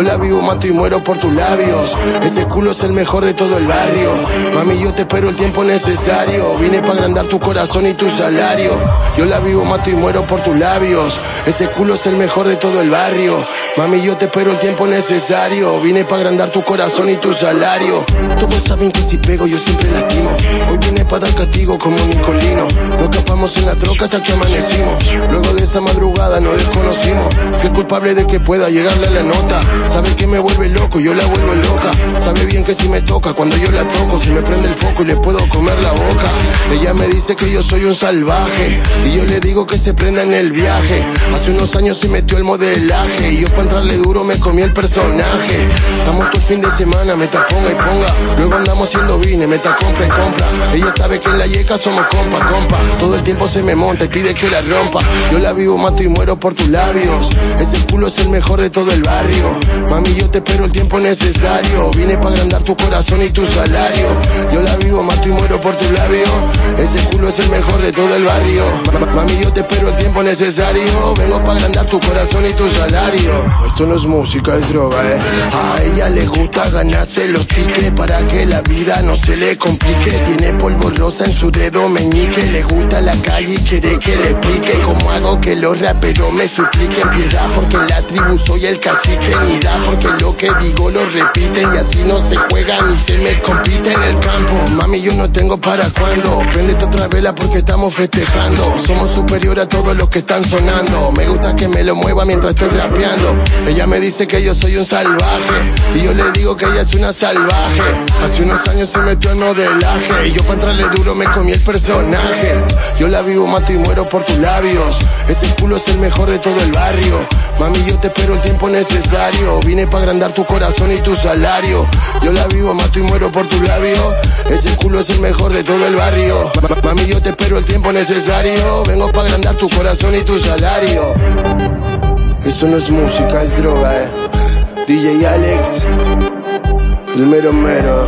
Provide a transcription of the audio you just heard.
Yo la vivo, mato y muero por tus labios. Ese culo es el mejor de todo el barrio. Mami, yo te espero el tiempo necesario. Vine para agrandar tu corazón y tu salario. Yo la vivo, mato y muero por tus labios. Ese culo es el mejor de todo el barrio. Mami, yo te espero el tiempo necesario. Vine para agrandar tu corazón y tu salario. Todos saben que si pego yo siempre lastimo. Hoy vine para dar castigo como Nicolino. Nos escapamos en la troca hasta que amanecimos. Luego de esa madrugada nos desconocimos. Fui culpable de que pueda llegarle a la nota. Sabe que me vuelve loco, yo la vuelvo loca. Sabe bien que si me toca, cuando yo la toco, se me prende el foco y le puedo comer la boca. Ella me dice que yo soy un salvaje. Y yo le digo que se prenda en el viaje. Hace unos años se metió el modelaje. Y yo para entrarle duro me comí el personaje. Estamos todo el fin de semana, me ponga y ponga. Luego andamos haciendo vine, meta compra y compra. Ella sabe que en la yeca somos compa, compa. Todo el tiempo se me monta y pide que la rompa. Yo la vivo, mato y muero por tus labios. Ese culo es el mejor de todo el barrio. Mami, yo te espero el tiempo necesario. Vine para agrandar tu corazón y tu salario. Yo la vivo, mato y muero por tus labios. Ese culo es el mejor de todo el barrio. Mami, yo te espero el tiempo necesario. Vengo para agrandar tu corazón y tu salario. Esto no es música, es droga, eh. A ella le gusta ganarse los tickets para que la vida no se le complique. Tiene polvo rosa en su dedo meñique. Le gusta la calle y quiere que le explique cómo hago que los raperos me supliquen piedad. Porque la soy el cacique. Ni da porque lo que digo lo repiten. Y así no se juega ni se me compite en el campo. Mami, yo no tengo para cuando. Prendete otra vela porque estamos festejando. Somos superior a todos los que están sonando. Me gusta que me lo mueva mientras estoy rapeando. Ella me dice que yo soy un salvaje. Y yo le digo que ella es una salvaje. Hace unos años se metió en modelaje. Y yo para entrarle duro me comí el personaje. Yo la vivo, mato y muero por tus labios. Ese culo es el mejor de todo el barrio. Mami, yo te espero el tiempo necesario. Vine para agrandar tu corazón y tu salario. Yo la vivo, mato y muero por tus labios. Ese culo es el mejor de todo el barrio. Ma- Mami, yo te espero el tiempo necesario. Vengo para agrandar tu corazón y tu salario. Eso no es música, es droga, eh. DJ Alex, el mero mero.